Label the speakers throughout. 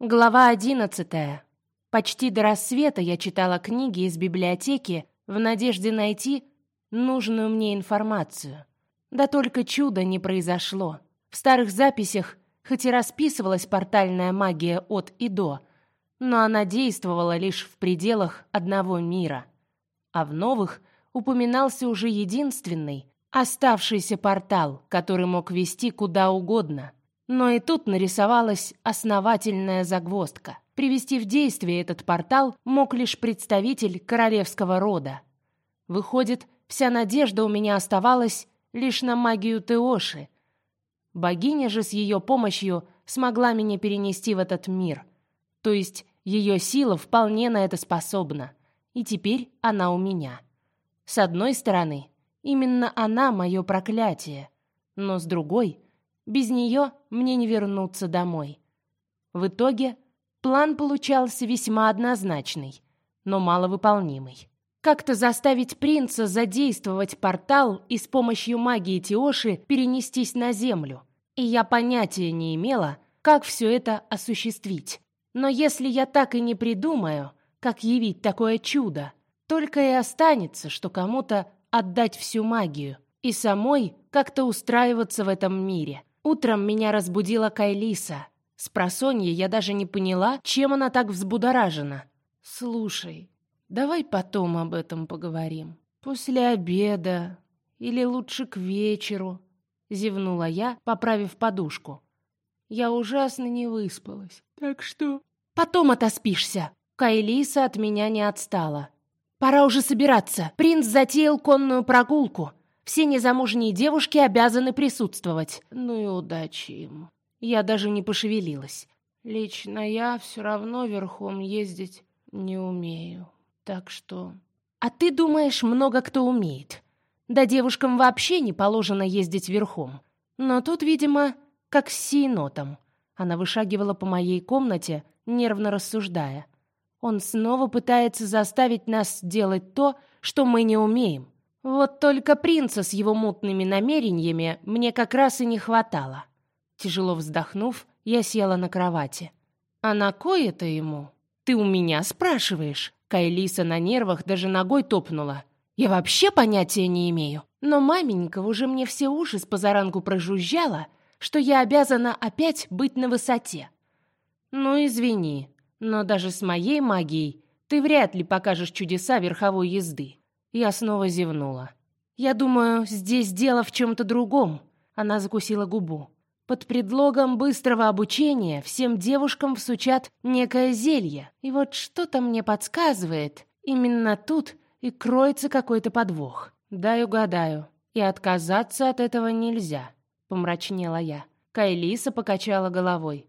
Speaker 1: Глава одиннадцатая. Почти до рассвета я читала книги из библиотеки в надежде найти нужную мне информацию. Да только чуда не произошло. В старых записях хоть и расписывалась портальная магия от и до, но она действовала лишь в пределах одного мира. А в новых упоминался уже единственный, оставшийся портал, который мог вести куда угодно – но и тут нарисовалась основательная загвоздка. Привести в действие этот портал мог лишь представитель королевского рода. Выходит, вся надежда у меня оставалась лишь на магию Теоши. Богиня же с ее помощью смогла меня перенести в этот мир. То есть ее сила вполне на это способна. И теперь она у меня. С одной стороны, именно она мое проклятие. Но с другой — без нее мне не вернуться домой. В итоге план получался весьма однозначный, но маловыполнимый. Как-то заставить принца задействовать портал и с помощью магии Тиоши перенестись на землю. И я понятия не имела, как все это осуществить. Но если я так и не придумаю, как явить такое чудо, только и останется, что кому-то отдать всю магию и самой как-то устраиваться в этом мире. Утром меня разбудила Кайлиса. С просонья я даже не поняла, чем она так взбудоражена. «Слушай, давай потом об этом поговорим. После обеда или лучше к вечеру», — зевнула я, поправив подушку. Я ужасно не выспалась, так что... «Потом отоспишься!» Кайлиса от меня не отстала. «Пора уже собираться. Принц затеял конную прогулку. Все незамужние девушки обязаны присутствовать. Ну и удачи им. Я даже не пошевелилась. Лично я все равно верхом ездить не умею. Так что... А ты думаешь, много кто умеет? Да девушкам вообще не положено ездить верхом. Но тут, видимо, как с синотом. Она вышагивала по моей комнате, нервно рассуждая. Он снова пытается заставить нас делать то, что мы не умеем. Вот только принца с его мутными намерениями мне как раз и не хватало. Тяжело вздохнув, я села на кровати. А на кое это ему? Ты у меня спрашиваешь? Кайлиса на нервах даже ногой топнула. Я вообще понятия не имею. Но маменька уже мне все уши с позаранку прожужжала, что я обязана опять быть на высоте. Ну, извини, но даже с моей магией ты вряд ли покажешь чудеса верховой езды. Я снова зевнула. «Я думаю, здесь дело в чем-то другом», — она закусила губу. «Под предлогом быстрого обучения всем девушкам всучат некое зелье. И вот что-то мне подсказывает, именно тут и кроется какой-то подвох. Дай угадаю. И отказаться от этого нельзя», — помрачнела я. Кайлиса покачала головой.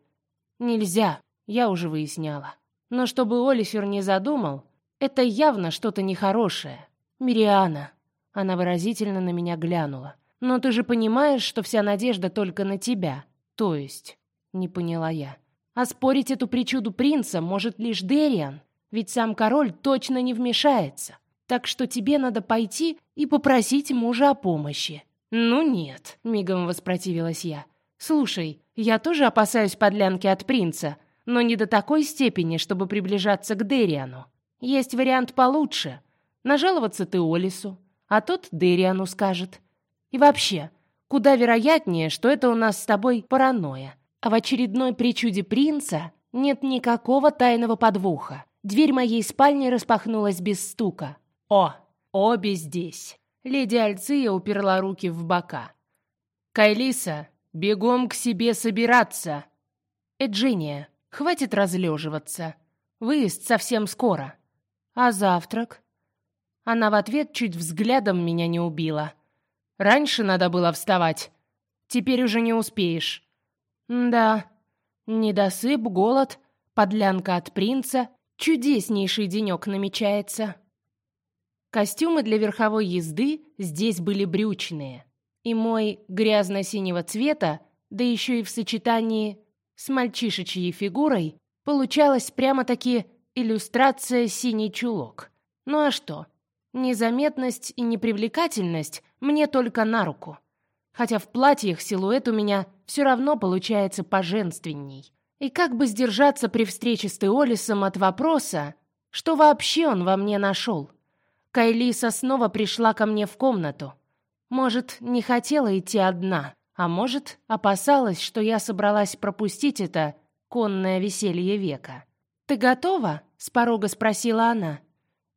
Speaker 1: «Нельзя, я уже выясняла. Но чтобы Олифер не задумал, это явно что-то нехорошее. «Мириана!» Она выразительно на меня глянула. «Но ты же понимаешь, что вся надежда только на тебя. То есть...» Не поняла я. «А спорить эту причуду принца может лишь Дериан, ведь сам король точно не вмешается. Так что тебе надо пойти и попросить мужа о помощи». «Ну нет», — мигом воспротивилась я. «Слушай, я тоже опасаюсь подлянки от принца, но не до такой степени, чтобы приближаться к Дериану. Есть вариант получше. Нажаловаться ты Олису, а тот Дериану скажет. И вообще, куда вероятнее, что это у нас с тобой паранойя. А в очередной причуде принца нет никакого тайного подвоха. Дверь моей спальни распахнулась без стука. О, обе здесь. Леди Альция уперла руки в бока. Кайлиса, бегом к себе собираться. Эджиния, хватит разлеживаться. Выезд совсем скоро. А завтрак? Она в ответ чуть взглядом меня не убила. Раньше надо было вставать. Теперь уже не успеешь. да, недосып, голод, подлянка от принца, чудеснейший денек намечается. Костюмы для верховой езды здесь были брючные. И мой грязно-синего цвета, да еще и в сочетании с мальчишечьей фигурой, получалась прямо-таки иллюстрация синий чулок. Ну а что? Незаметность и непривлекательность мне только на руку. Хотя в платьях силуэт у меня все равно получается поженственней. И как бы сдержаться при встрече с Теолисом от вопроса, что вообще он во мне нашел? Кайлиса снова пришла ко мне в комнату. Может, не хотела идти одна, а может, опасалась, что я собралась пропустить это конное веселье века. «Ты готова?» — с порога спросила она.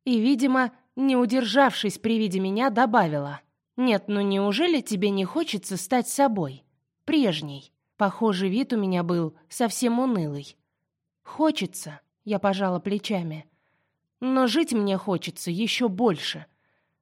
Speaker 1: И, видимо, не удержавшись при виде меня, добавила. «Нет, ну неужели тебе не хочется стать собой? Прежней?» Похоже, вид у меня был совсем унылый. «Хочется», — я пожала плечами. «Но жить мне хочется еще больше».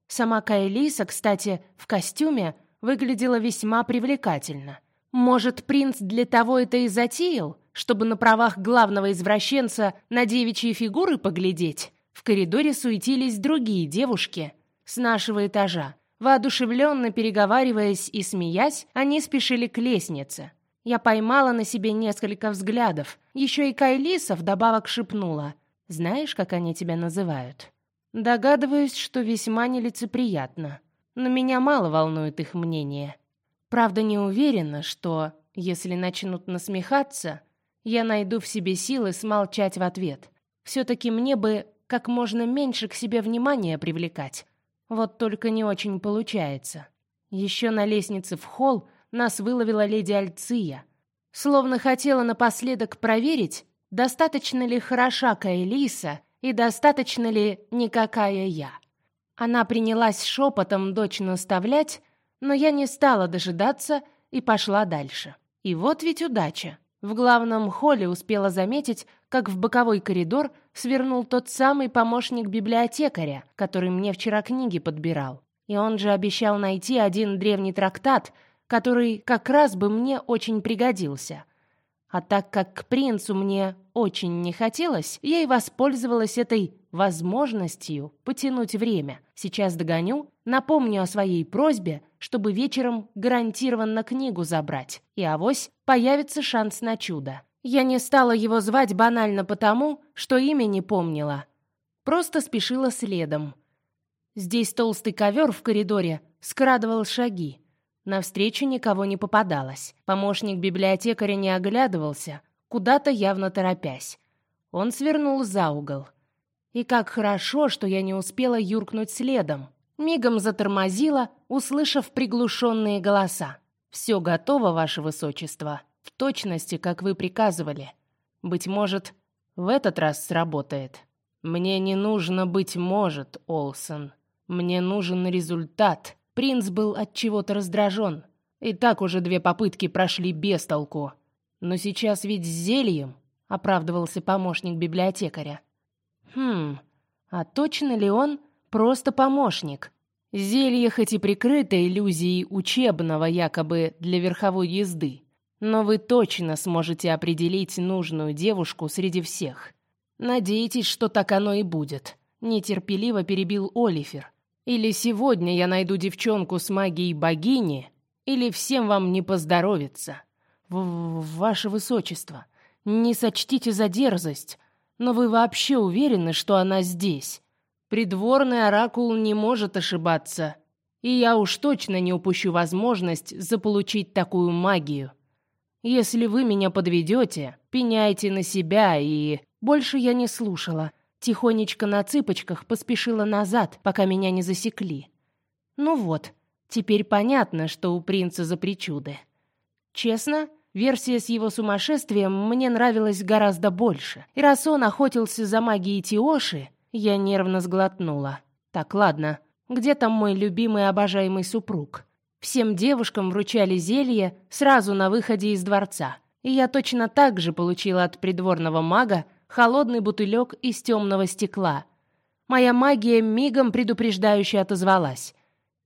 Speaker 1: Сама Кайлиса, кстати, в костюме выглядела весьма привлекательно. Может, принц для того это и затеял, чтобы на правах главного извращенца на девичьи фигуры поглядеть? В коридоре суетились другие девушки с нашего этажа. Воодушевленно переговариваясь и смеясь, они спешили к лестнице. Я поймала на себе несколько взглядов. Еще и Кайлиса вдобавок шепнула. «Знаешь, как они тебя называют?» Догадываюсь, что весьма нелицеприятно. Но меня мало волнует их мнение. Правда, не уверена, что, если начнут насмехаться, я найду в себе силы смолчать в ответ. Все-таки мне бы как можно меньше к себе внимания привлекать. Вот только не очень получается. Еще на лестнице в холл нас выловила леди Альция. Словно хотела напоследок проверить, достаточно ли хороша Каэлиса и достаточно ли никакая я. Она принялась шепотом дочь наставлять, но я не стала дожидаться и пошла дальше. И вот ведь удача. В главном холле успела заметить, как в боковой коридор свернул тот самый помощник библиотекаря, который мне вчера книги подбирал. И он же обещал найти один древний трактат, который как раз бы мне очень пригодился. А так как к принцу мне очень не хотелось, я и воспользовалась этой возможностью потянуть время. Сейчас догоню, напомню о своей просьбе, чтобы вечером гарантированно книгу забрать. И авось появится шанс на чудо. Я не стала его звать банально потому, что имя не помнила. Просто спешила следом. Здесь толстый ковер в коридоре скрадывал шаги. Навстречу никого не попадалось. Помощник библиотекаря не оглядывался, куда-то явно торопясь. Он свернул за угол. И как хорошо, что я не успела юркнуть следом. Мигом затормозила, услышав приглушенные голоса. «Все готово, ваше высочество, в точности, как вы приказывали. Быть может, в этот раз сработает. Мне не нужно быть может, Олсон. Мне нужен результат». Принц был от чего-то раздражен. И так уже две попытки прошли без толку. Но сейчас ведь с зельем, оправдывался помощник библиотекаря. Хм, а точно ли он просто помощник? Зелье хоть и прикрыто иллюзией учебного якобы для верховой езды, но вы точно сможете определить нужную девушку среди всех. Надеетесь, что так оно и будет. Нетерпеливо перебил Олифер. Или сегодня я найду девчонку с магией богини, или всем вам не поздоровится. В -в Ваше высочество, не сочтите за дерзость, но вы вообще уверены, что она здесь? Придворный оракул не может ошибаться, и я уж точно не упущу возможность заполучить такую магию. Если вы меня подведете, пеняйте на себя и... Больше я не слушала. Тихонечко на цыпочках поспешила назад, пока меня не засекли. Ну вот, теперь понятно, что у принца за причуды. Честно, версия с его сумасшествием мне нравилась гораздо больше. И раз он охотился за магией Тиоши, я нервно сглотнула. Так, ладно, где там мой любимый обожаемый супруг? Всем девушкам вручали зелье сразу на выходе из дворца. И я точно так же получила от придворного мага холодный бутылек из темного стекла. Моя магия мигом предупреждающе отозвалась.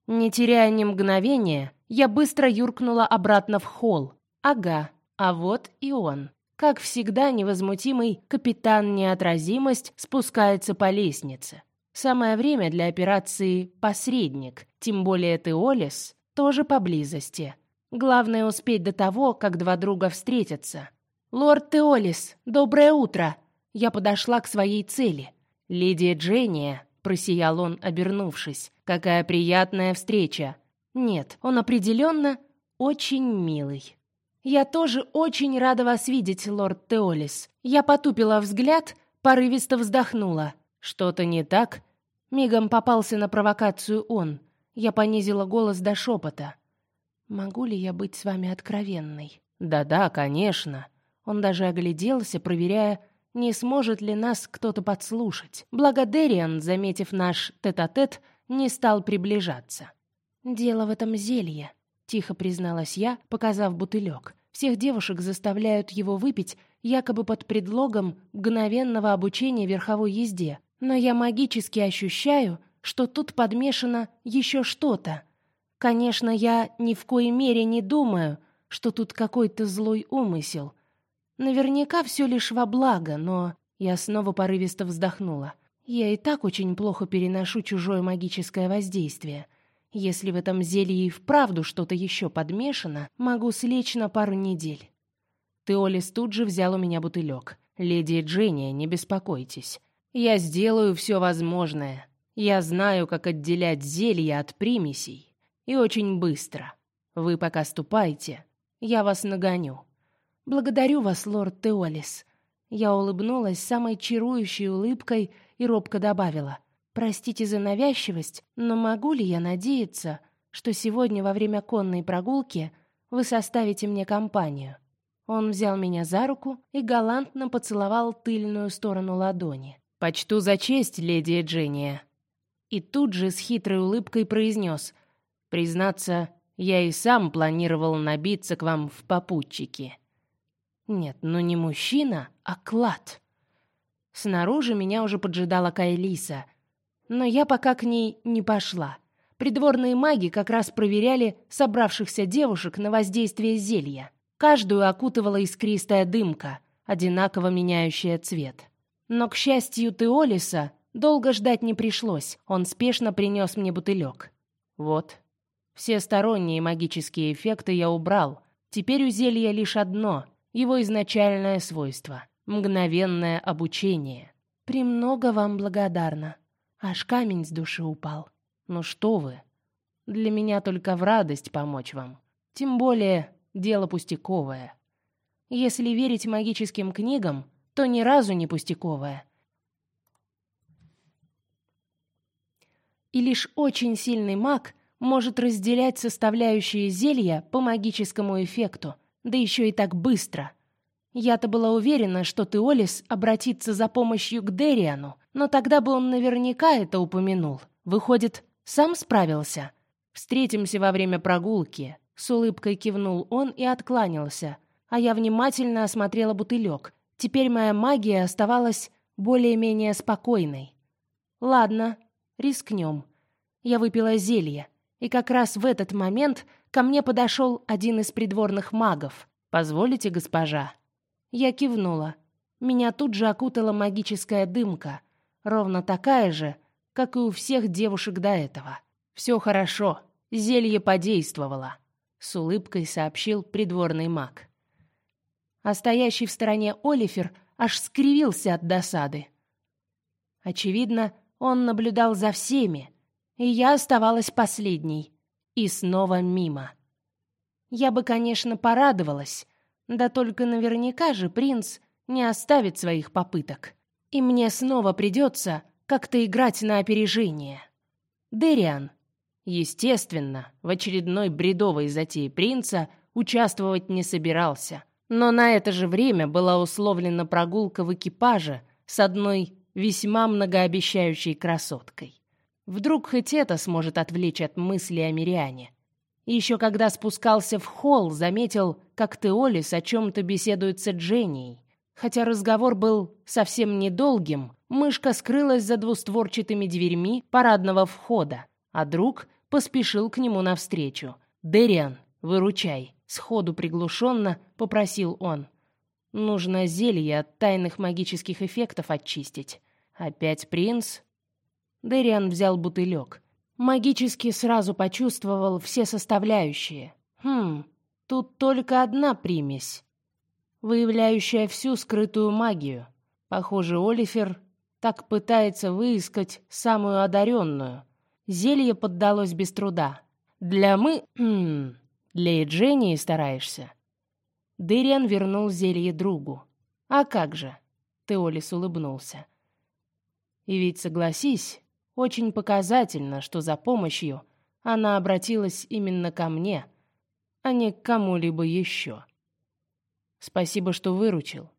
Speaker 1: Не теряя ни мгновения, я быстро юркнула обратно в холл. Ага, а вот и он. Как всегда, невозмутимый капитан Неотразимость спускается по лестнице. Самое время для операции «Посредник», тем более Теолис тоже поблизости. Главное успеть до того, как два друга встретятся. «Лорд Теолис, доброе утро!» я подошла к своей цели. «Леди Дженния», — просиял он, обернувшись, — «какая приятная встреча». Нет, он определенно очень милый. Я тоже очень рада вас видеть, лорд Теолис. Я потупила взгляд, порывисто вздохнула. Что-то не так? Мигом попался на провокацию он. Я понизила голос до шепота. Могу ли я быть с вами откровенной? Да-да, конечно. Он даже огляделся, проверяя, не сможет ли нас кто-то подслушать. Благо Дериан, заметив наш тет-а-тет, -тет, не стал приближаться. Дело в этом зелье, тихо призналась я, показав бутылек. Всех девушек заставляют его выпить, якобы под предлогом мгновенного обучения верховой езде. Но я магически ощущаю, что тут подмешано еще что-то. Конечно, я ни в коей мере не думаю, что тут какой-то злой умысел. Наверняка все лишь во благо, но я снова порывисто вздохнула. Я и так очень плохо переношу чужое магическое воздействие. Если в этом зелье и вправду что-то еще подмешано, могу слечь на пару недель. Теолис тут же взял у меня бутылек. «Леди Дженни, не беспокойтесь. Я сделаю все возможное. Я знаю, как отделять зелья от примесей. И очень быстро. Вы пока ступайте. Я вас нагоню». «Благодарю вас, лорд Теолис». Я улыбнулась самой чарующей улыбкой и робко добавила. Простите за навязчивость, но могу ли я надеяться, что сегодня во время конной прогулки вы составите мне компанию? Он взял меня за руку и галантно поцеловал тыльную сторону ладони. Почту за честь, леди Дженния. И тут же с хитрой улыбкой произнес: "Признаться, я и сам планировал набиться к вам в попутчики". Нет, ну не мужчина, а клад. Снаружи меня уже поджидала Кайлиса, но я пока к ней не пошла. Придворные маги как раз проверяли собравшихся девушек на воздействие зелья. Каждую окутывала искристая дымка, одинаково меняющая цвет. Но, к счастью Теолиса, долго ждать не пришлось. Он спешно принес мне бутылек. Вот. Все сторонние магические эффекты я убрал. Теперь у зелья лишь одно — его изначальное свойство — мгновенное обучение. «Премного вам благодарна», Аж камень с души упал. Ну что вы? Для меня только в радость помочь вам. Тем более, дело пустяковое. Если верить магическим книгам, то ни разу не пустяковое. И лишь очень сильный маг может разделять составляющие зелья по магическому эффекту, да еще и так быстро. Я-то была уверена, что Теолис обратится за помощью к Дериану, но тогда бы он наверняка это упомянул. Выходит, сам справился. Встретимся во время прогулки. С улыбкой кивнул он и откланялся, а я внимательно осмотрела бутылек. Теперь моя магия оставалась более-менее спокойной. Ладно, рискнем. Я выпила зелье, и как раз в этот момент ко мне подошел один из придворных магов. Позволите, госпожа? Я кивнула. Меня тут же окутала магическая дымка ровно такая же, как и у всех девушек до этого. Все хорошо, зелье подействовало, с улыбкой сообщил придворный маг. А стоящий в стороне Олифер аж скривился от досады. Очевидно, он наблюдал за всеми, и я оставалась последней. И снова мимо. Я бы, конечно, порадовалась, да только наверняка же принц не оставит своих попыток и мне снова придется как-то играть на опережение. Дериан, естественно, в очередной бредовой затее принца участвовать не собирался, но на это же время была условлена прогулка в экипаже с одной весьма многообещающей красоткой. Вдруг хоть это сможет отвлечь от мысли о Мириане. Еще когда спускался в холл, заметил, как Теолис о чем-то беседует с Дженнией. Хотя разговор был совсем недолгим, мышка скрылась за двустворчатыми дверьми парадного входа, а друг поспешил к нему навстречу. «Дериан, выручай!» — сходу приглушенно попросил он. «Нужно зелье от тайных магических эффектов очистить. Опять принц?» Дериан взял бутылек. Магически сразу почувствовал все составляющие. «Хм, тут только одна примесь выявляющая всю скрытую магию. Похоже, Олифер так пытается выискать самую одаренную. Зелье поддалось без труда. Для мы... для Эджении стараешься. Дыриан вернул зелье другу. А как же? Теолис улыбнулся. И ведь согласись, очень показательно, что за помощью она обратилась именно ко мне, а не к кому-либо еще. Спасибо, что выручил.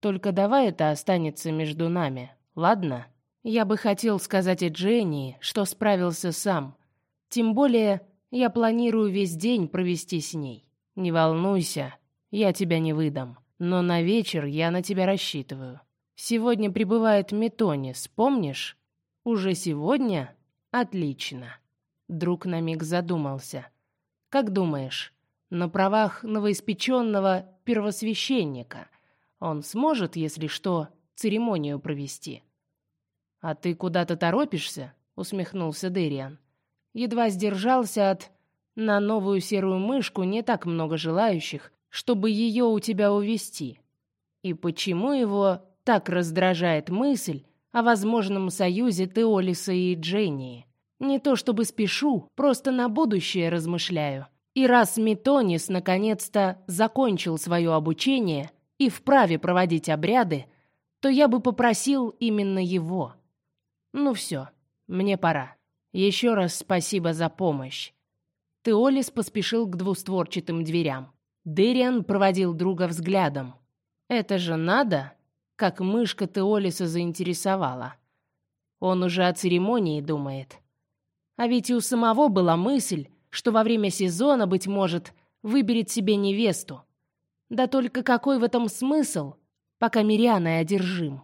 Speaker 1: Только давай это останется между нами, ладно? Я бы хотел сказать и Дженни, что справился сам. Тем более, я планирую весь день провести с ней. Не волнуйся, я тебя не выдам. Но на вечер я на тебя рассчитываю. Сегодня прибывает Метонис, помнишь? Уже сегодня? Отлично. Друг на миг задумался. Как думаешь, на правах новоиспеченного первосвященника он сможет, если что, церемонию провести? А ты куда-то торопишься? усмехнулся Дериан. Едва сдержался от на новую серую мышку не так много желающих, чтобы ее у тебя увести. И почему его так раздражает мысль о возможном союзе Теолиса и Дженни? Не то чтобы спешу, просто на будущее размышляю. И раз Метонис наконец-то закончил свое обучение и вправе проводить обряды, то я бы попросил именно его. Ну все, мне пора. Еще раз спасибо за помощь. Теолис поспешил к двустворчатым дверям. Дэриан проводил друга взглядом. Это же надо, как мышка Теолиса заинтересовала. Он уже о церемонии думает. А ведь и у самого была мысль, что во время сезона, быть может, выберет себе невесту. Да только какой в этом смысл, пока Мирианой одержим?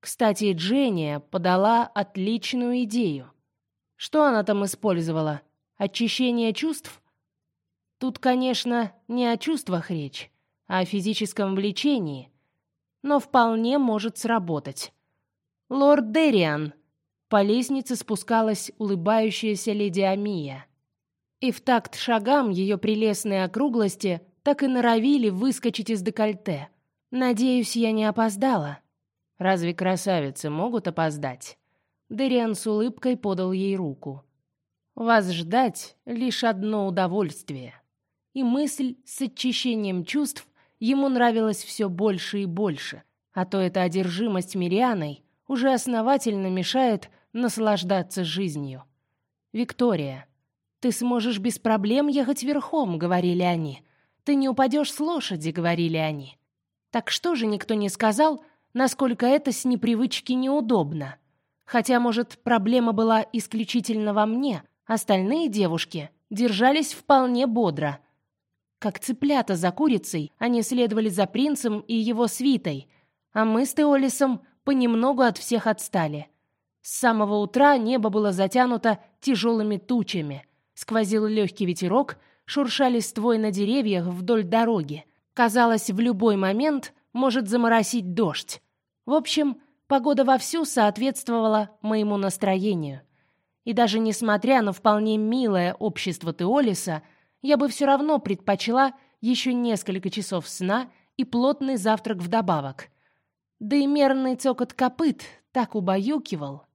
Speaker 1: Кстати, Дженния подала отличную идею. Что она там использовала? Очищение чувств? Тут, конечно, не о чувствах речь, а о физическом влечении, но вполне может сработать. Лорд Дериан. По лестнице спускалась улыбающаяся леди Амия. И в такт шагам ее прелестные округлости так и норовили выскочить из декольте. Надеюсь, я не опоздала. Разве красавицы могут опоздать? Дериан с улыбкой подал ей руку. Вас ждать лишь одно удовольствие и мысль с очищением чувств ему нравилась все больше и больше, а то эта одержимость Мирианой уже основательно мешает наслаждаться жизнью. Виктория, ты сможешь без проблем ехать верхом, говорили они. Ты не упадешь с лошади, говорили они. Так что же никто не сказал, насколько это с непривычки неудобно? Хотя, может, проблема была исключительно во мне, остальные девушки держались вполне бодро, как цыплята за курицей, они следовали за принцем и его свитой, а мы с Теолисом понемногу от всех отстали. С самого утра небо было затянуто тяжелыми тучами. Сквозил легкий ветерок, шуршали ствой на деревьях вдоль дороги. Казалось, в любой момент может заморосить дождь. В общем, погода вовсю соответствовала моему настроению. И даже несмотря на вполне милое общество Теолиса, я бы все равно предпочла еще несколько часов сна и плотный завтрак вдобавок. Да и мерный цокот копыт так убаюкивал.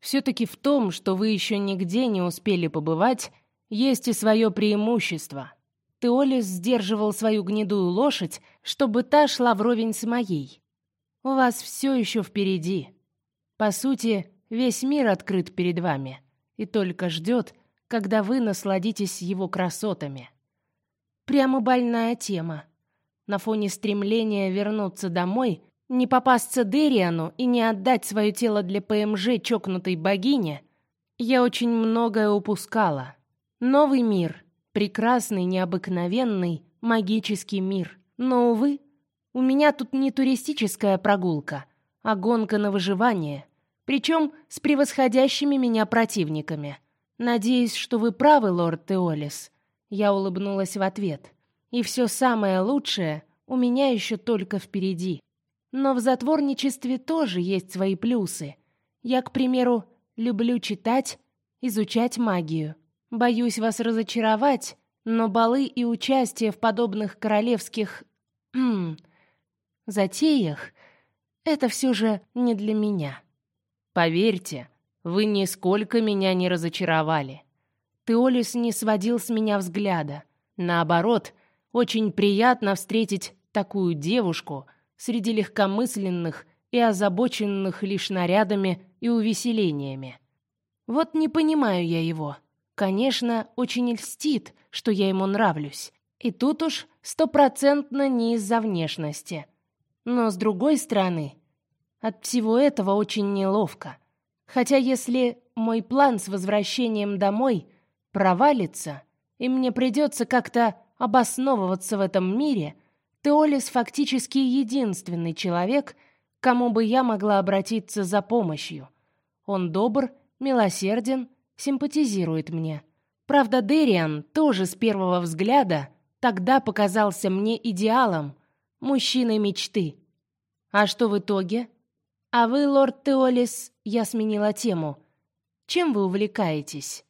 Speaker 1: Все-таки в том, что вы еще нигде не успели побывать, есть и свое преимущество. Теолис сдерживал свою гнедую лошадь, чтобы та шла вровень с моей. У вас все еще впереди. По сути, весь мир открыт перед вами и только ждет, когда вы насладитесь его красотами. Прямо больная тема. На фоне стремления вернуться домой, не попасться Дериану и не отдать свое тело для ПМЖ чокнутой богине, я очень многое упускала. Новый мир, прекрасный, необыкновенный, магический мир. Но увы, у меня тут не туристическая прогулка, а гонка на выживание, причем с превосходящими меня противниками. Надеюсь, что вы правы, лорд Теолис. Я улыбнулась в ответ. И все самое лучшее у меня еще только впереди. Но в затворничестве тоже есть свои плюсы. Я, к примеру, люблю читать, изучать магию. Боюсь вас разочаровать, но балы и участие в подобных королевских хм, затеях это все же не для меня. Поверьте, вы нисколько меня не разочаровали. Теолис не сводил с меня взгляда. Наоборот, Очень приятно встретить такую девушку среди легкомысленных и озабоченных лишь нарядами и увеселениями. Вот не понимаю я его. Конечно, очень льстит, что я ему нравлюсь. И тут уж стопроцентно не из-за внешности. Но с другой стороны, от всего этого очень неловко. Хотя если мой план с возвращением домой провалится, и мне придется как-то обосновываться в этом мире, Теолис фактически единственный человек, кому бы я могла обратиться за помощью. Он добр, милосерден, симпатизирует мне. Правда, Дериан тоже с первого взгляда тогда показался мне идеалом, мужчиной мечты. А что в итоге? А вы, лорд Теолис, я сменила тему. Чем вы увлекаетесь?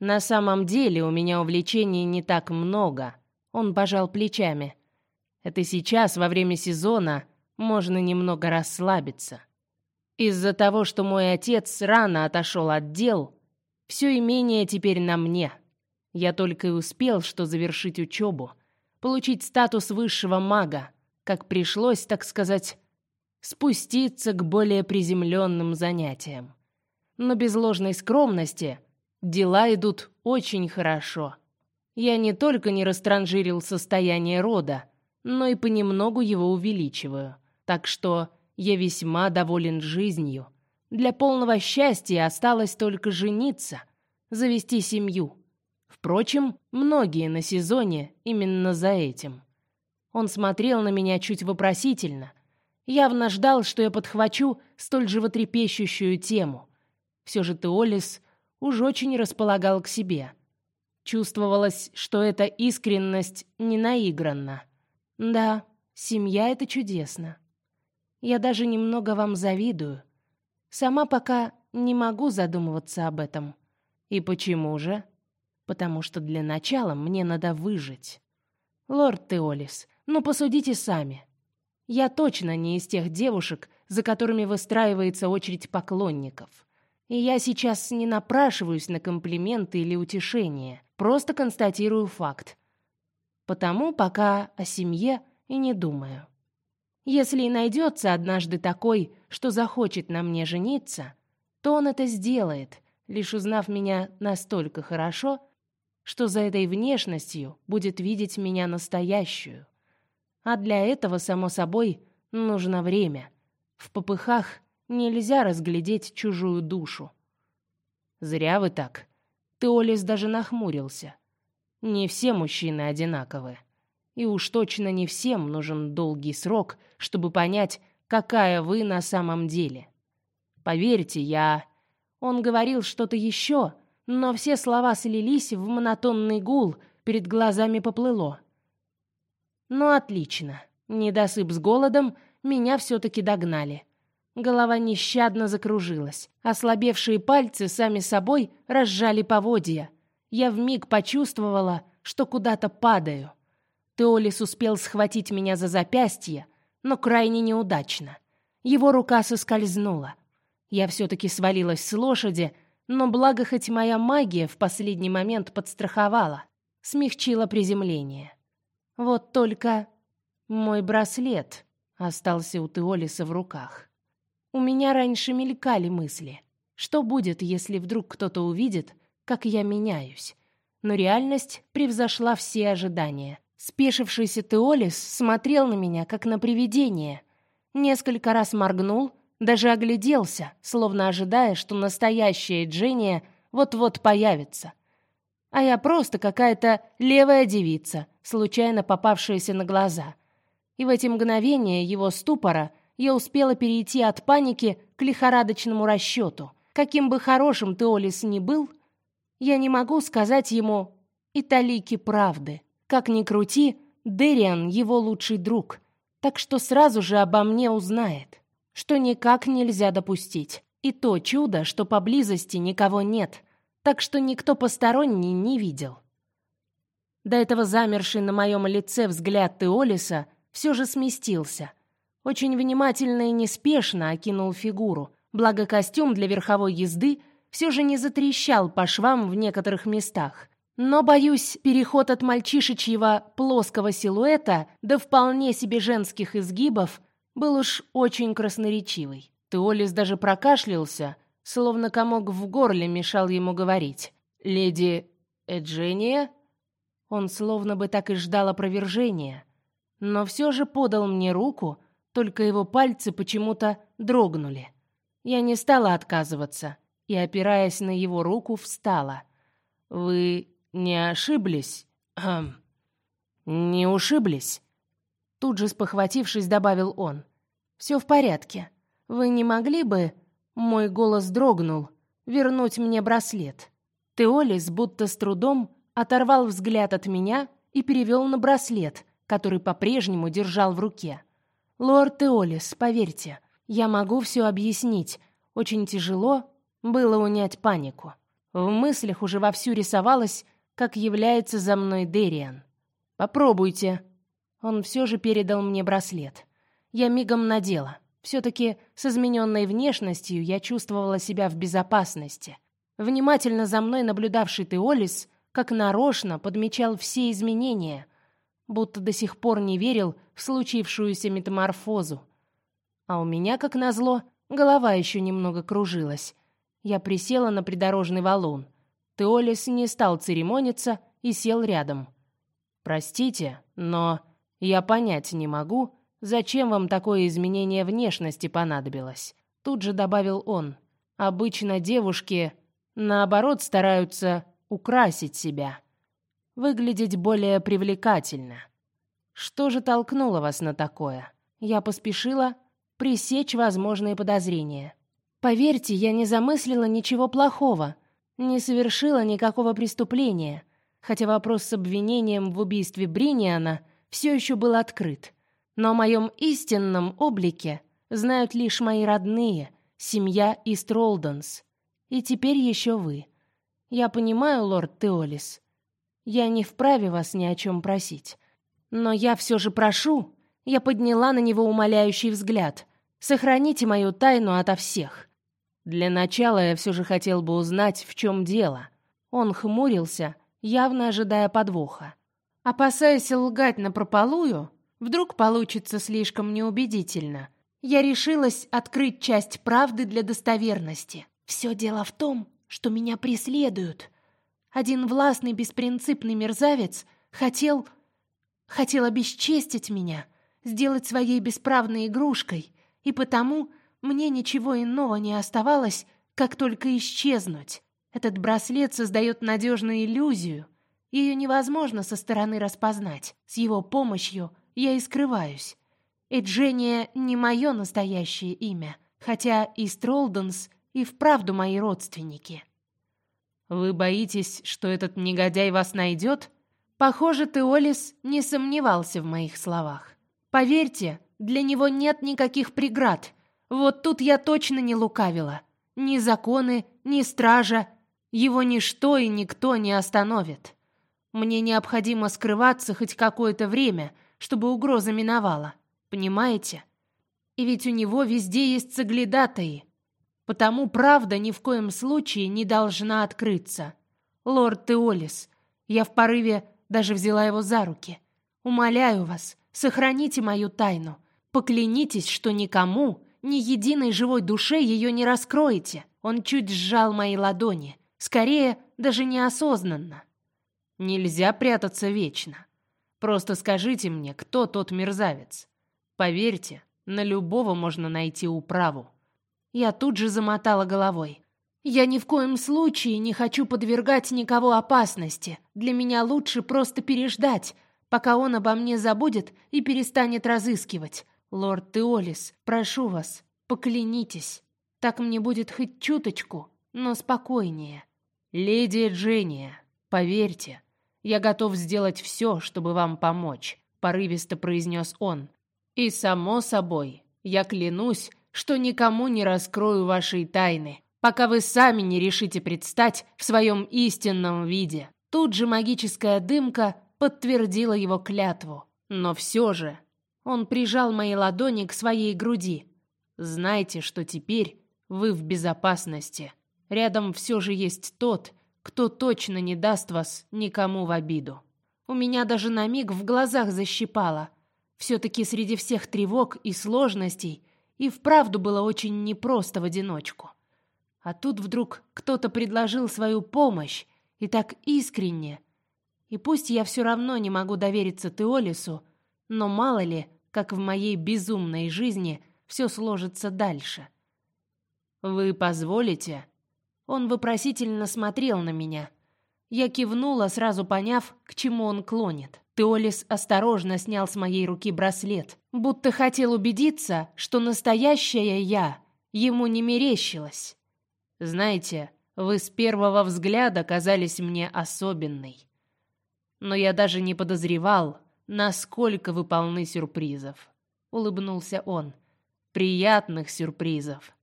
Speaker 1: На самом деле у меня увлечений не так много. Он пожал плечами. Это сейчас во время сезона можно немного расслабиться. Из-за того, что мой отец рано отошел от дел, все имение теперь на мне. Я только и успел, что завершить учебу, получить статус высшего мага, как пришлось, так сказать, спуститься к более приземленным занятиям. Но без ложной скромности дела идут очень хорошо. Я не только не растранжирил состояние рода, но и понемногу его увеличиваю. Так что я весьма доволен жизнью. Для полного счастья осталось только жениться, завести семью. Впрочем, многие на сезоне именно за этим. Он смотрел на меня чуть вопросительно — явно ждал, что я подхвачу столь животрепещущую тему. Все же Теолис уж очень располагал к себе. Чувствовалось, что эта искренность не наигранна. Да, семья это чудесно. Я даже немного вам завидую. Сама пока не могу задумываться об этом. И почему же? Потому что для начала мне надо выжить. Лорд Теолис, ну посудите сами. Я точно не из тех девушек, за которыми выстраивается очередь поклонников. И я сейчас не напрашиваюсь на комплименты или утешение, просто констатирую факт. Потому пока о семье и не думаю. Если и найдется однажды такой, что захочет на мне жениться, то он это сделает, лишь узнав меня настолько хорошо, что за этой внешностью будет видеть меня настоящую. А для этого, само собой, нужно время. В попыхах нельзя разглядеть чужую душу. Зря вы так. Теолис даже нахмурился. Не все мужчины одинаковы. И уж точно не всем нужен долгий срок, чтобы понять, какая вы на самом деле. Поверьте, я... Он говорил что-то еще, но все слова слились в монотонный гул, перед глазами поплыло. Ну отлично. Недосып с голодом меня все-таки догнали. Голова нещадно закружилась. Ослабевшие пальцы сами собой разжали поводья. Я вмиг почувствовала, что куда-то падаю. Теолис успел схватить меня за запястье, но крайне неудачно. Его рука соскользнула. Я все-таки свалилась с лошади, но благо хоть моя магия в последний момент подстраховала, смягчила приземление. Вот только мой браслет остался у Теолиса в руках. У меня раньше мелькали мысли. Что будет, если вдруг кто-то увидит, как я меняюсь? Но реальность превзошла все ожидания. Спешившийся Теолис смотрел на меня, как на привидение. Несколько раз моргнул, даже огляделся, словно ожидая, что настоящая Дженния вот-вот появится. А я просто какая-то левая девица, случайно попавшаяся на глаза. И в эти мгновения его ступора я успела перейти от паники к лихорадочному расчету. Каким бы хорошим Теолис ни был, я не могу сказать ему и талики правды. Как ни крути, Дериан его лучший друг, так что сразу же обо мне узнает, что никак нельзя допустить. И то чудо, что поблизости никого нет, так что никто посторонний не видел. До этого замерший на моем лице взгляд Теолиса все же сместился. Очень внимательно и неспешно окинул фигуру, благо костюм для верховой езды все же не затрещал по швам в некоторых местах. Но, боюсь, переход от мальчишечьего плоского силуэта до вполне себе женских изгибов был уж очень красноречивый. Теолис даже прокашлялся, словно комок в горле мешал ему говорить. «Леди Эджения?» Он словно бы так и ждал опровержения, но все же подал мне руку, только его пальцы почему-то дрогнули. Я не стала отказываться и, опираясь на его руку, встала. «Вы не ошиблись?» Хм. «Не ушиблись?» Тут же спохватившись, добавил он. «Все в порядке. Вы не могли бы...» Мой голос дрогнул. «Вернуть мне браслет». Теолис будто с трудом оторвал взгляд от меня и перевел на браслет, который по-прежнему держал в руке. «Лорд Теолис, поверьте, я могу все объяснить. Очень тяжело было унять панику. В мыслях уже вовсю рисовалось, как является за мной Дериан. Попробуйте. Он все же передал мне браслет. Я мигом надела. Все-таки с измененной внешностью я чувствовала себя в безопасности. Внимательно за мной наблюдавший Теолис, как нарочно, подмечал все изменения, будто до сих пор не верил в случившуюся метаморфозу. А у меня, как назло, голова еще немного кружилась. Я присела на придорожный валун. Теолис не стал церемониться и сел рядом. «Простите, но я понять не могу, зачем вам такое изменение внешности понадобилось?» Тут же добавил он. «Обычно девушки, наоборот, стараются украсить себя, выглядеть более привлекательно. Что же толкнуло вас на такое?» Я поспешила пресечь возможные подозрения. Поверьте, я не замыслила ничего плохого, не совершила никакого преступления, хотя вопрос с обвинением в убийстве Бриниана все еще был открыт. Но о моем истинном облике знают лишь мои родные, семья и Стролденс. И теперь еще вы. Я понимаю, лорд Теолис, я не вправе вас ни о чем просить. Но я все же прошу, я подняла на него умоляющий взгляд. Сохраните мою тайну ото всех. Для начала я все же хотел бы узнать, в чем дело. Он хмурился, явно ожидая подвоха. Опасаясь лгать на прополую, вдруг получится слишком неубедительно. Я решилась открыть часть правды для достоверности. Все дело в том, что меня преследуют. Один властный беспринципный мерзавец хотел хотел обесчестить меня, сделать своей бесправной игрушкой, и потому мне ничего иного не оставалось, как только исчезнуть. Этот браслет создает надежную иллюзию. Ее невозможно со стороны распознать. С его помощью я и скрываюсь. Эджения не мое настоящее имя, хотя и Стролденс и вправду мои родственники. «Вы боитесь, что этот негодяй вас найдет?» Похоже, Теолис не сомневался в моих словах. Поверьте, для него нет никаких преград. Вот тут я точно не лукавила. Ни законы, ни стража. Его ничто и никто не остановит. Мне необходимо скрываться хоть какое-то время, чтобы угроза миновала. Понимаете? И ведь у него везде есть соглядатаи. Потому правда ни в коем случае не должна открыться. Лорд Теолис, я в порыве даже взяла его за руки. Умоляю вас, Сохраните мою тайну. Поклянитесь, что никому, ни единой живой душе ее не раскроете. Он чуть сжал мои ладони. Скорее, даже неосознанно. Нельзя прятаться вечно. Просто скажите мне, кто тот мерзавец. Поверьте, на любого можно найти управу. Я тут же замотала головой. Я ни в коем случае не хочу подвергать никого опасности. Для меня лучше просто переждать, пока он обо мне забудет и перестанет разыскивать. Лорд Теолис, прошу вас, поклянитесь. Так мне будет хоть чуточку, но спокойнее. Леди Дженния, поверьте, я готов сделать все, чтобы вам помочь, порывисто произнес он. И само собой, я клянусь, что никому не раскрою вашей тайны, пока вы сами не решите предстать в своем истинном виде. Тут же магическая дымка подтвердила его клятву. Но все же он прижал мои ладони к своей груди. Знайте, что теперь вы в безопасности. Рядом все же есть тот, кто точно не даст вас никому в обиду. У меня даже на миг в глазах защипало. Все-таки среди всех тревог и сложностей и вправду было очень непросто в одиночку. А тут вдруг кто-то предложил свою помощь, и так искренне. И пусть я все равно не могу довериться Теолису, но мало ли, как в моей безумной жизни все сложится дальше. «Вы позволите?» Он вопросительно смотрел на меня. Я кивнула, сразу поняв, к чему он клонит. Теолис осторожно снял с моей руки браслет, будто хотел убедиться, что настоящая я ему не мерещилась. Знаете, вы с первого взгляда казались мне особенной. Но я даже не подозревал, насколько вы полны сюрпризов. Улыбнулся он. Приятных сюрпризов.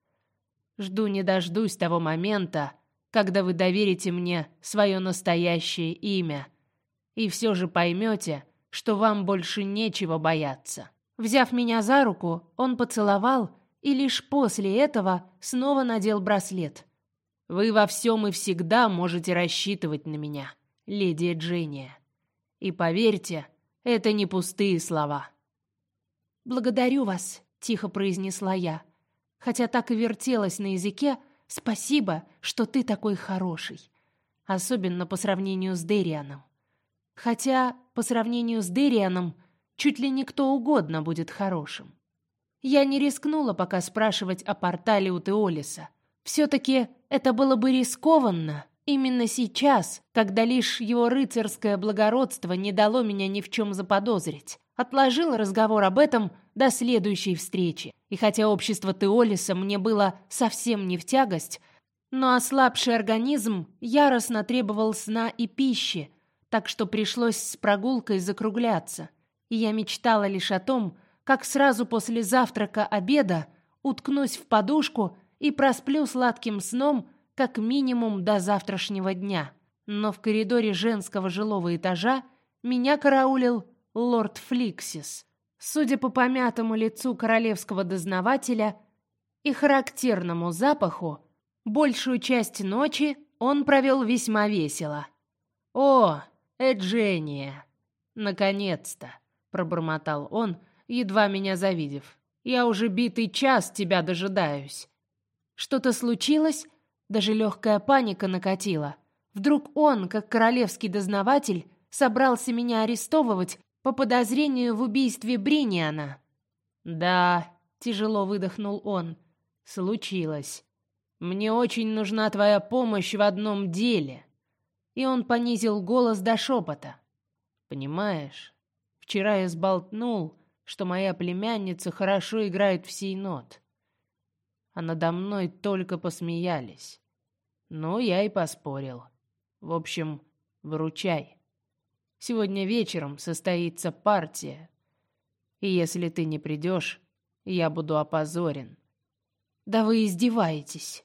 Speaker 1: Жду не дождусь того момента, когда вы доверите мне свое настоящее имя и все же поймете, что вам больше нечего бояться. Взяв меня за руку, он поцеловал и лишь после этого снова надел браслет. Вы во всем и всегда можете рассчитывать на меня, леди Дженния. И поверьте, это не пустые слова. Благодарю вас, тихо произнесла я, хотя так и вертелась на языке. Спасибо, что ты такой хороший, особенно по сравнению с Дерианом. Хотя по сравнению с Дерианом чуть ли не кто угодно будет хорошим. Я не рискнула пока спрашивать о портале у Теолиса. Все-таки это было бы рискованно именно сейчас, когда лишь его рыцарское благородство не дало меня ни в чем заподозрить. Отложил разговор об этом до следующей встречи. И хотя общество Теолиса мне было совсем не в тягость, но ослабший организм яростно требовал сна и пищи, так что пришлось с прогулкой закругляться. И я мечтала лишь о том, как сразу после завтрака обеда уткнусь в подушку и просплю сладким сном как минимум до завтрашнего дня. Но в коридоре женского жилого этажа меня караулил лорд Фликсис. Судя по помятому лицу королевского дознавателя и характерному запаху, большую часть ночи он провел весьма весело. «О, Эджения!» «Наконец-то!» — пробормотал он, едва меня завидев. «Я уже битый час тебя дожидаюсь. Что-то случилось? Даже легкая паника накатила. Вдруг он, как королевский дознаватель, собрался меня арестовывать по подозрению в убийстве Бриниана. Да, тяжело выдохнул он. Случилось. Мне очень нужна твоя помощь в одном деле. И он понизил голос до шепота. Понимаешь, вчера я сболтнул, что моя племянница хорошо играет в сей нот а надо мной только посмеялись. Ну, я и поспорил. В общем, выручай. Сегодня вечером состоится партия. И если ты не придешь, я буду опозорен. Да вы издеваетесь.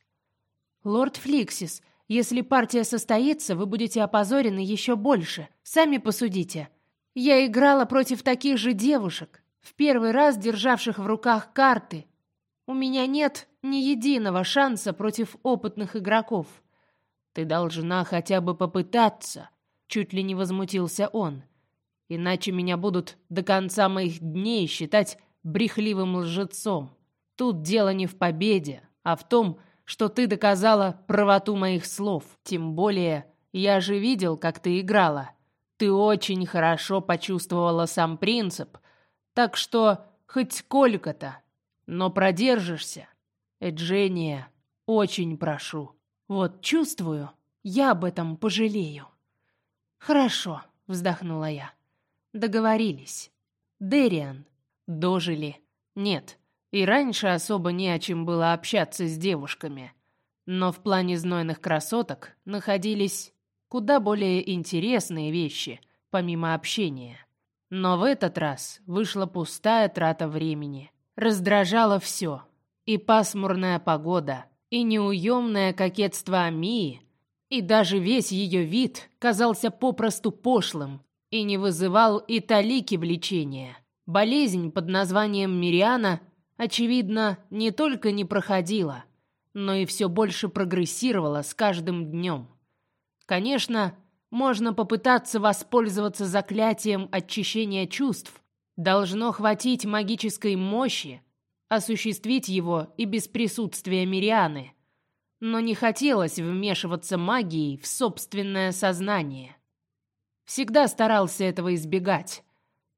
Speaker 1: Лорд Фликсис, если партия состоится, вы будете опозорены еще больше. Сами посудите. Я играла против таких же девушек, в первый раз державших в руках карты. У меня нет ни единого шанса против опытных игроков. Ты должна хотя бы попытаться, чуть ли не возмутился он. Иначе меня будут до конца моих дней считать брехливым лжецом. Тут дело не в победе, а в том, что ты доказала правоту моих слов. Тем более, я же видел, как ты играла. Ты очень хорошо почувствовала сам принцип, так что хоть сколько-то, но продержишься. Эджения, очень прошу. Вот чувствую, я об этом пожалею. Хорошо, вздохнула я. Договорились. Дериан, дожили. Нет, и раньше особо не о чем было общаться с девушками. Но в плане знойных красоток находились куда более интересные вещи, помимо общения. Но в этот раз вышла пустая трата времени. Раздражало все и пасмурная погода, и неуемное кокетство Амии, и даже весь ее вид казался попросту пошлым и не вызывал и талики влечения. Болезнь под названием Мириана, очевидно, не только не проходила, но и все больше прогрессировала с каждым днем. Конечно, можно попытаться воспользоваться заклятием очищения чувств. Должно хватить магической мощи осуществить его и без присутствия Мирианы. Но не хотелось вмешиваться магией в собственное сознание. Всегда старался этого избегать.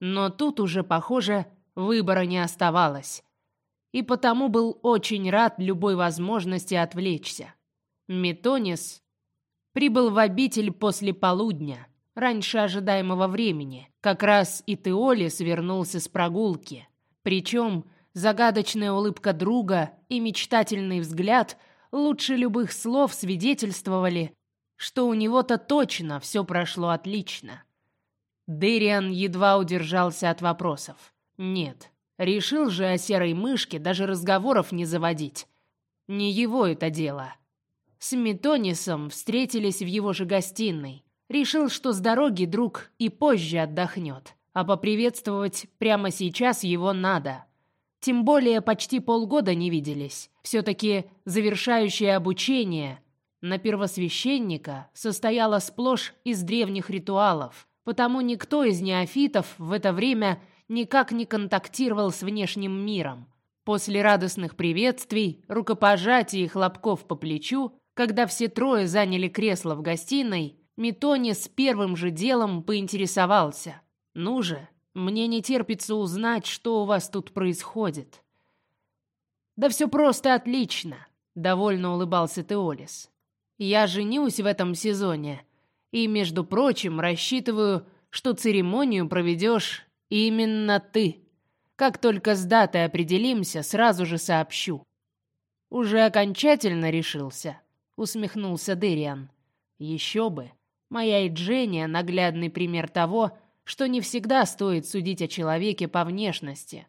Speaker 1: Но тут уже, похоже, выбора не оставалось. И потому был очень рад любой возможности отвлечься. Метонис прибыл в обитель после полудня, раньше ожидаемого времени. Как раз и Теолис вернулся с прогулки. Причем загадочная улыбка друга и мечтательный взгляд лучше любых слов свидетельствовали, что у него-то точно все прошло отлично. Дэриан едва удержался от вопросов. Нет, решил же о серой мышке даже разговоров не заводить. Не его это дело. С Метонисом встретились в его же гостиной. Решил, что с дороги друг и позже отдохнет, а поприветствовать прямо сейчас его надо. Тем более почти полгода не виделись. Все-таки завершающее обучение на первосвященника состояло сплошь из древних ритуалов, потому никто из неофитов в это время никак не контактировал с внешним миром. После радостных приветствий, рукопожатий и хлопков по плечу когда все трое заняли кресло в гостиной, Митони с первым же делом поинтересовался. «Ну же, мне не терпится узнать, что у вас тут происходит». «Да все просто отлично», — довольно улыбался Теолис. «Я женюсь в этом сезоне, и, между прочим, рассчитываю, что церемонию проведешь именно ты. Как только с датой определимся, сразу же сообщу». «Уже окончательно решился?» усмехнулся Дэриан. Еще бы. Моя Эджения наглядный пример того, что не всегда стоит судить о человеке по внешности.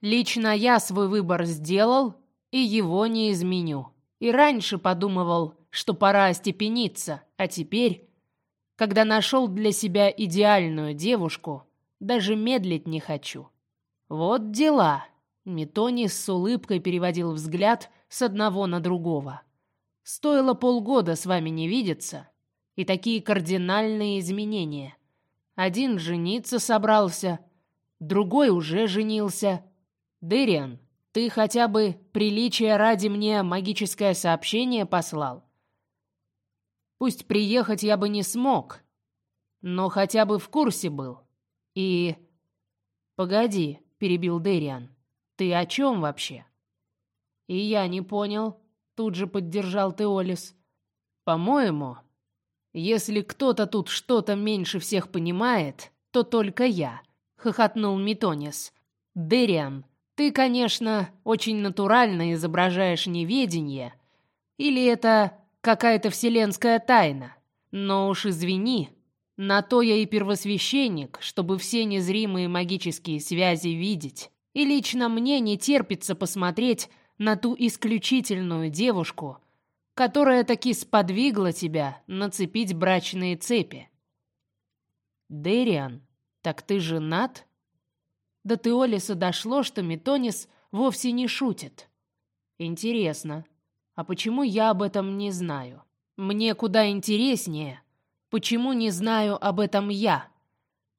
Speaker 1: Лично я свой выбор сделал и его не изменю. И раньше подумывал, что пора остепениться, а теперь, когда нашел для себя идеальную девушку, даже медлить не хочу. Вот дела. Митони с улыбкой переводил взгляд с одного на другого. Стоило полгода с вами не видеться, и такие кардинальные изменения. Один жениться собрался, другой уже женился. Дэриан, ты хотя бы приличия ради мне магическое сообщение послал? Пусть приехать я бы не смог, но хотя бы в курсе был. И... Погоди, перебил Дэриан. Ты о чем вообще? И я не понял. Тут же поддержал Теолис. По-моему, если кто-то тут что-то меньше всех понимает, то только я, хохотнул Митонис. Дериан, ты, конечно, очень натурально изображаешь неведение, или это какая-то вселенская тайна. Но уж извини, на то я и первосвященник, чтобы все незримые магические связи видеть. И лично мне не терпится посмотреть на ту исключительную девушку, которая таки сподвигла тебя нацепить брачные цепи. Дэриан, так ты женат? До Теолиса дошло, что Метонис вовсе не шутит. Интересно, а почему я об этом не знаю? Мне куда интереснее, почему не знаю об этом я?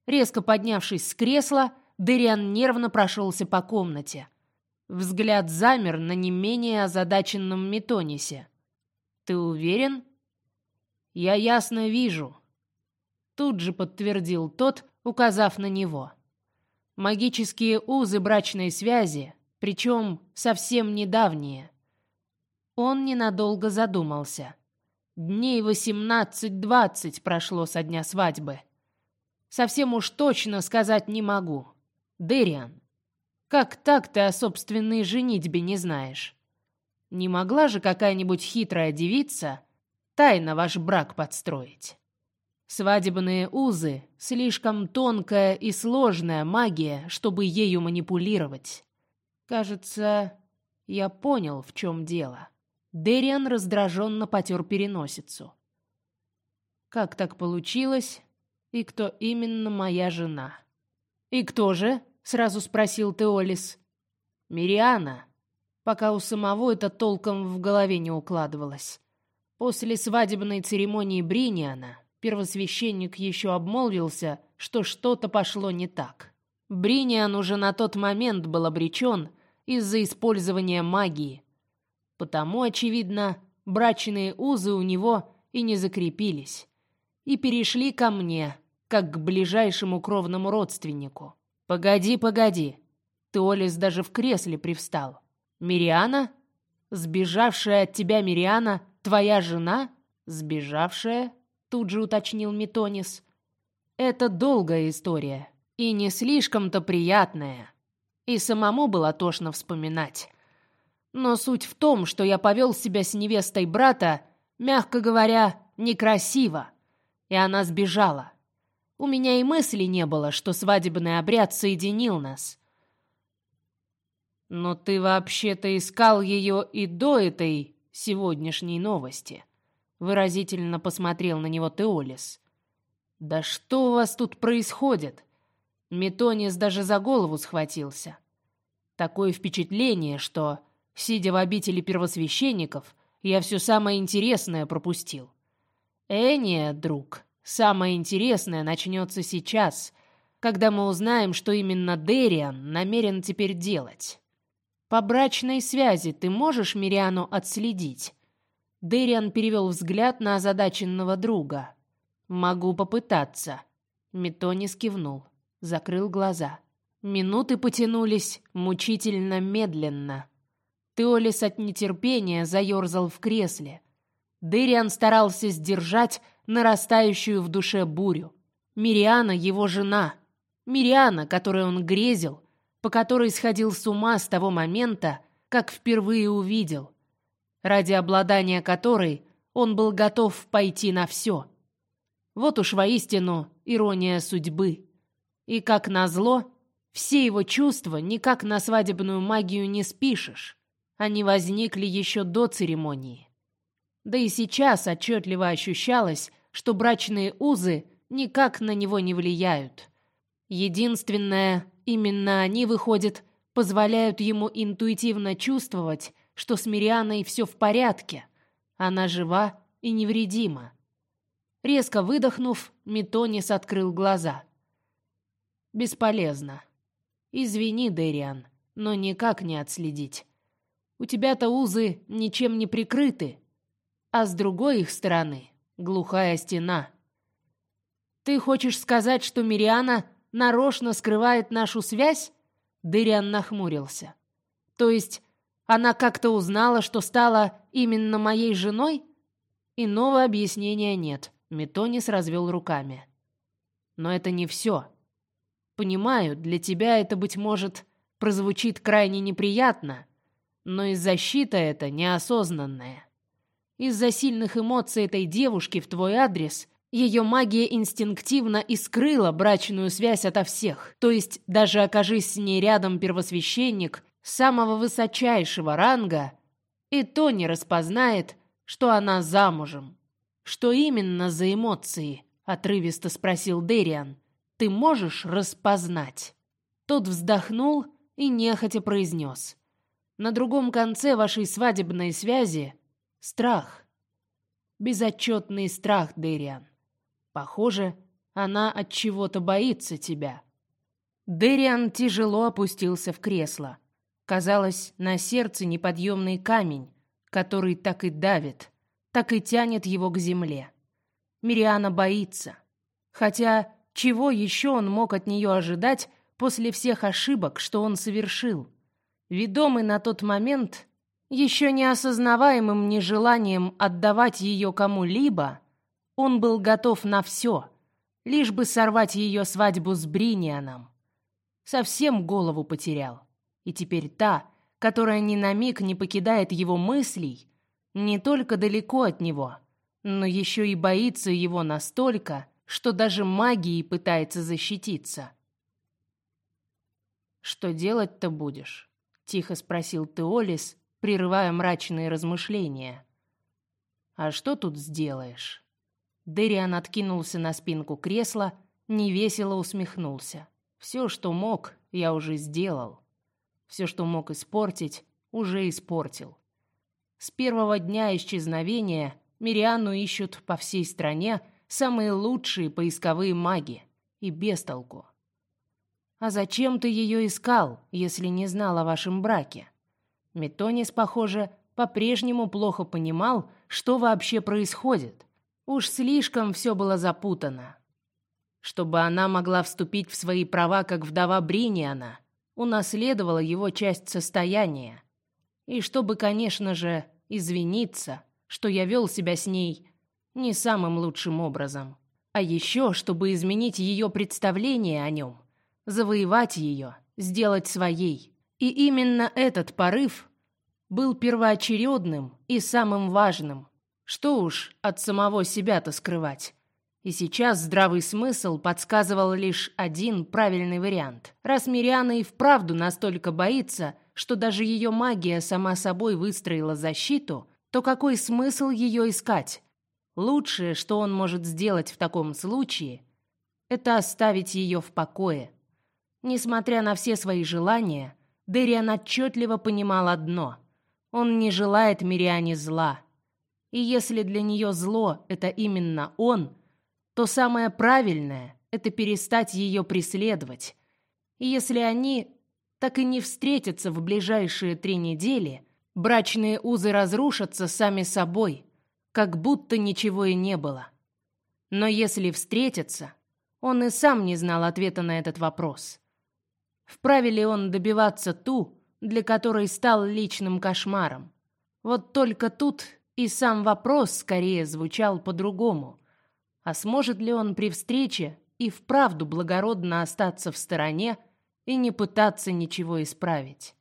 Speaker 1: Резко поднявшись с кресла, Дэриан нервно прошелся по комнате. Взгляд замер на не менее озадаченном Метонисе. «Ты уверен?» «Я ясно вижу», — тут же подтвердил тот, указав на него. «Магические узы брачной связи, причем совсем недавние». Он ненадолго задумался. Дней восемнадцать-двадцать прошло со дня свадьбы. Совсем уж точно сказать не могу. Дэриан, как так ты о собственной женитьбе не знаешь? Не могла же какая-нибудь хитрая девица тайно ваш брак подстроить? Свадебные узы — слишком тонкая и сложная магия, чтобы ею манипулировать. Кажется, я понял, в чем дело. Дериан раздраженно потер переносицу. Как так получилось? И кто именно моя жена? И кто же? сразу спросил Теолис. Мириана, пока у самого это толком в голове не укладывалось. После свадебной церемонии Бриниана первосвященник еще обмолвился, что что-то пошло не так. Бриниан уже на тот момент был обречен из-за использования магии. Потому, очевидно, брачные узы у него и не закрепились. И перешли ко мне, как к ближайшему кровному родственнику. «Погоди, погоди!» Теолис даже в кресле привстал. «Мириана? Сбежавшая от тебя Мириана, твоя жена? Сбежавшая?» Тут же уточнил Метонис. «Это долгая история и не слишком-то приятная. И самому было тошно вспоминать. Но суть в том, что я повел себя с невестой брата, мягко говоря, некрасиво, и она сбежала. У меня и мысли не было, что свадебный обряд соединил нас. Но ты вообще-то искал ее и до этой сегодняшней новости. Выразительно посмотрел на него Теолис. Да что у вас тут происходит? Метонис даже за голову схватился. Такое впечатление, что, сидя в обители первосвященников, я все самое интересное пропустил. Э, нет, друг, самое интересное начнется сейчас, когда мы узнаем, что именно Дериан намерен теперь делать. По брачной связи ты можешь Мириану отследить? Дериан перевел взгляд на озадаченного друга. Могу попытаться. Метонис кивнул закрыл глаза. Минуты потянулись мучительно медленно. Теолис от нетерпения заерзал в кресле. Дыриан старался сдержать нарастающую в душе бурю. Мириана — его жена. Мириана, которой он грезил, по которой сходил с ума с того момента, как впервые увидел. Ради обладания которой он был готов пойти на все. Вот уж воистину ирония судьбы. И, как назло, все его чувства никак на свадебную магию не спишешь. Они возникли еще до церемонии. Да и сейчас отчетливо ощущалось, что брачные узы никак на него не влияют. Единственное, именно они, выходят, позволяют ему интуитивно чувствовать, что с Мирианой все в порядке. Она жива и невредима. Резко выдохнув, Метонис открыл глаза. Бесполезно. Извини, Дэриан, но никак не отследить. У тебя-то узы ничем не прикрыты, а с другой их стороны глухая стена. Ты хочешь сказать, что Мириана нарочно скрывает нашу связь? Дэриан нахмурился. То есть она как-то узнала, что стала именно моей женой? Иного объяснения нет. Метонис развел руками. Но это не все. Понимаю, для тебя это, быть может, прозвучит крайне неприятно, но и защита эта неосознанная. Из-за сильных эмоций этой девушки в твой адрес ее магия инстинктивно и скрыла брачную связь ото всех. То есть, даже окажись с ней рядом первосвященник самого высочайшего ранга, и то не распознает, что она замужем. Что именно за эмоции? отрывисто спросил Дериан ты можешь распознать?» Тот вздохнул и нехотя произнес. «На другом конце вашей свадебной связи страх. Безотчетный страх, Дэриан. Похоже, она от чего-то боится тебя». Дэриан тяжело опустился в кресло. Казалось, на сердце неподъемный камень, который так и давит, так и тянет его к земле. Мириана боится. Хотя чего еще он мог от нее ожидать после всех ошибок, что он совершил? Ведомый на тот момент еще не осознаваемым нежеланием отдавать ее кому-либо, он был готов на все, лишь бы сорвать ее свадьбу с Бринианом. Совсем голову потерял. И теперь та, которая ни на миг не покидает его мыслей, не только далеко от него, но еще и боится его настолько, что даже магией пытается защититься. «Что делать-то будешь?» — тихо спросил Теолис, прерывая мрачные размышления. «А что тут сделаешь?» Дериан откинулся на спинку кресла, невесело усмехнулся. «Все, что мог, я уже сделал. Все, что мог испортить, уже испортил. С первого дня исчезновения Мириану ищут по всей стране самые лучшие поисковые маги, и без толку. А зачем ты ее искал, если не знал о вашем браке? Метонис, похоже, по-прежнему плохо понимал, что вообще происходит. Уж слишком все было запутано. Чтобы она могла вступить в свои права как вдова Бриниана, унаследовала его часть состояния. И чтобы, конечно же, извиниться, что я вел себя с ней не самым лучшим образом. А еще, чтобы изменить ее представление о нем, завоевать ее, сделать своей. И именно этот порыв был первоочередным и самым важным. Что уж от самого себя-то скрывать. И сейчас здравый смысл подсказывал лишь один правильный вариант. Раз Мириана и вправду настолько боится, что даже ее магия сама собой выстроила защиту, то какой смысл ее искать? Лучшее, что он может сделать в таком случае, это оставить ее в покое. Несмотря на все свои желания, Дериан отчетливо понимал одно: он не желает Мириане зла. И если для нее зло это именно он, то самое правильное это перестать ее преследовать. И если они так и не встретятся в ближайшие три недели, Брачные узы разрушатся сами собой, как будто ничего и не было. Но если встретятся, он и сам не знал ответа на этот вопрос. Вправе ли он добиваться ту, для которой стал личным кошмаром? Вот только тут и сам вопрос скорее звучал по-другому. А сможет ли он при встрече и вправду благородно остаться в стороне и не пытаться ничего исправить?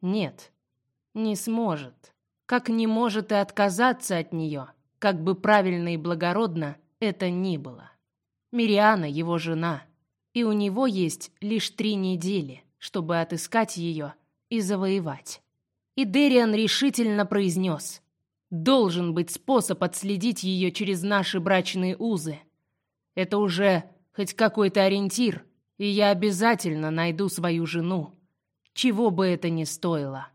Speaker 1: Нет. Не сможет. Как не может и отказаться от нее, как бы правильно и благородно это ни было. Мириана его жена, и у него есть лишь три недели, чтобы отыскать ее и завоевать. И Дериан решительно произнес: "Должен быть способ отследить ее через наши брачные узы. Это уже хоть какой-то ориентир, и я обязательно найду свою жену, чего бы это ни стоило".